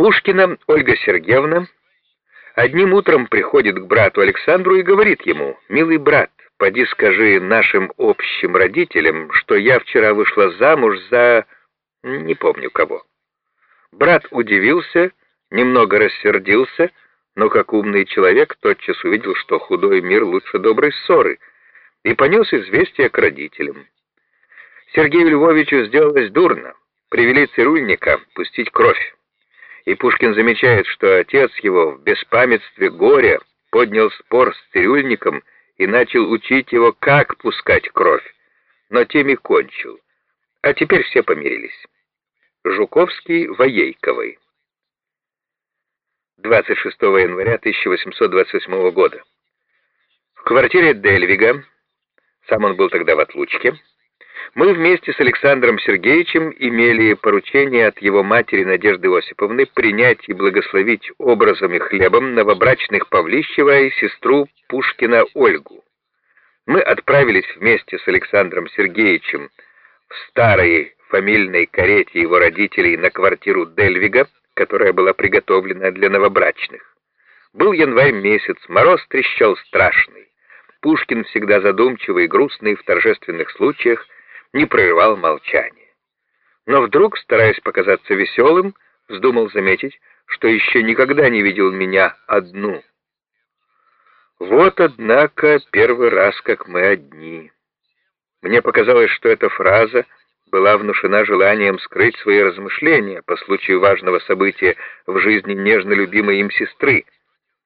Пушкина Ольга Сергеевна одним утром приходит к брату Александру и говорит ему, «Милый брат, поди скажи нашим общим родителям, что я вчера вышла замуж за... не помню кого». Брат удивился, немного рассердился, но как умный человек тотчас увидел, что худой мир лучше доброй ссоры, и понес известие к родителям. Сергею Львовичу сделалось дурно, привели цирульника пустить кровь. И Пушкин замечает, что отец его в беспамятстве горя поднял спор с цирюльником и начал учить его, как пускать кровь, но тем и кончил. А теперь все помирились. Жуковский Воейковой. 26 января 1828 года. В квартире Дельвига, сам он был тогда в отлучке, мы вместе с Александром Сергеевичем имели поручение от его матери Надежды Осиповны принять и благословить образом и хлебом новобрачных Павлищева и сестру Пушкина Ольгу. Мы отправились вместе с Александром Сергеевичем в старой фамильной карете его родителей на квартиру Дельвига, которая была приготовлена для новобрачных. Был январь месяц, мороз трещал страшный. Пушкин, всегда задумчивый и грустный в торжественных случаях, не прерывал молчание. Но вдруг, стараясь показаться веселым, вздумал заметить, что еще никогда не видел меня одну. Вот, однако, первый раз, как мы одни. Мне показалось, что эта фраза была внушена желанием скрыть свои размышления по случаю важного события в жизни нежно любимой им сестры,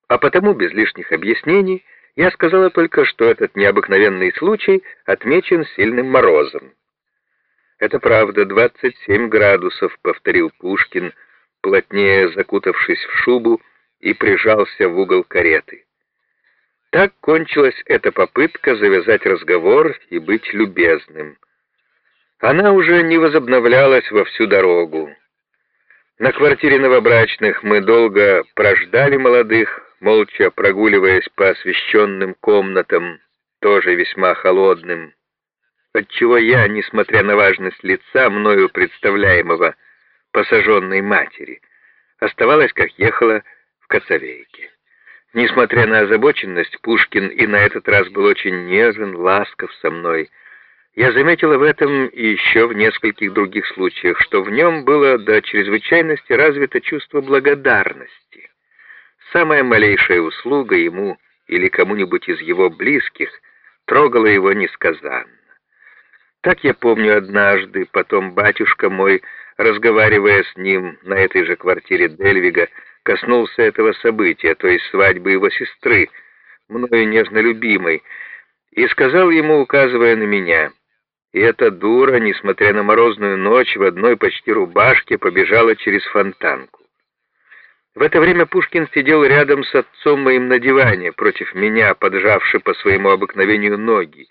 а потому без лишних объяснений я сказала только, что этот необыкновенный случай отмечен сильным морозом. «Это правда, 27 градусов», — повторил Пушкин, плотнее закутавшись в шубу и прижался в угол кареты. Так кончилась эта попытка завязать разговор и быть любезным. Она уже не возобновлялась во всю дорогу. На квартире новобрачных мы долго прождали молодых, молча прогуливаясь по освещенным комнатам, тоже весьма холодным, отчего я, несмотря на важность лица, мною представляемого посаженной матери, оставалась, как ехала в Коцовейке. Несмотря на озабоченность, Пушкин и на этот раз был очень нежен, ласков со мной. Я заметила в этом и еще в нескольких других случаях, что в нем было до чрезвычайности развито чувство благодарности. Самая малейшая услуга ему или кому-нибудь из его близких трогала его несказанно. Так я помню однажды, потом батюшка мой, разговаривая с ним на этой же квартире Дельвига, коснулся этого события, то есть свадьбы его сестры, мною нежно любимой, и сказал ему, указывая на меня, и эта дура, несмотря на морозную ночь, в одной почти рубашке побежала через фонтанку. В это время Пушкин сидел рядом с отцом моим на диване, против меня, поджавший по своему обыкновению ноги,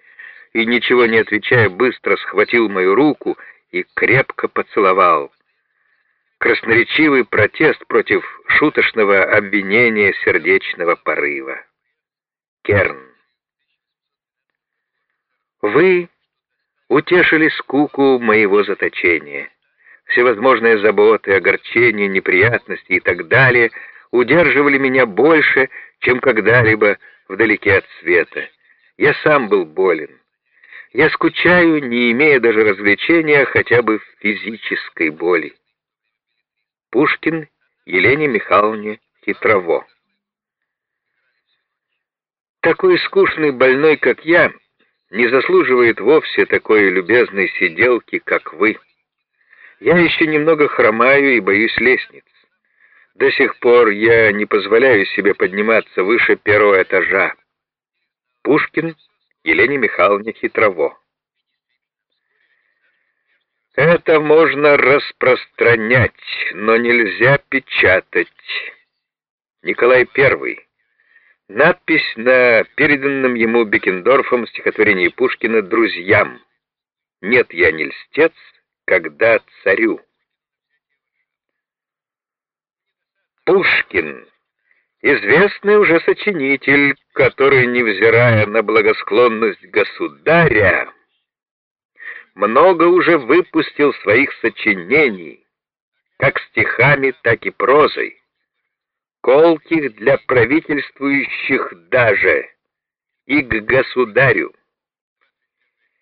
и, ничего не отвечая, быстро схватил мою руку и крепко поцеловал. Красноречивый протест против шуточного обвинения сердечного порыва. Керн. Вы утешили скуку моего заточения всевозможные заботы, огорчения, неприятности и так далее удерживали меня больше, чем когда-либо вдалеке от света. Я сам был болен. Я скучаю, не имея даже развлечения хотя бы физической боли. Пушкин Елене Михайловне Хитрово Такой скучный больной, как я, не заслуживает вовсе такой любезной сиделки, как вы. Я еще немного хромаю и боюсь лестниц. До сих пор я не позволяю себе подниматься выше первого этажа. Пушкин Елене Михайловне Хитрово. Это можно распространять, но нельзя печатать. Николай I. Надпись на переданном ему Бекендорфом стихотворении Пушкина «Друзьям». «Нет, я не льстец, когда царю. Пушкин, известный уже сочинитель, который, невзирая на благосклонность государя, много уже выпустил своих сочинений, как стихами, так и прозой, колких для правительствующих даже, и к государю.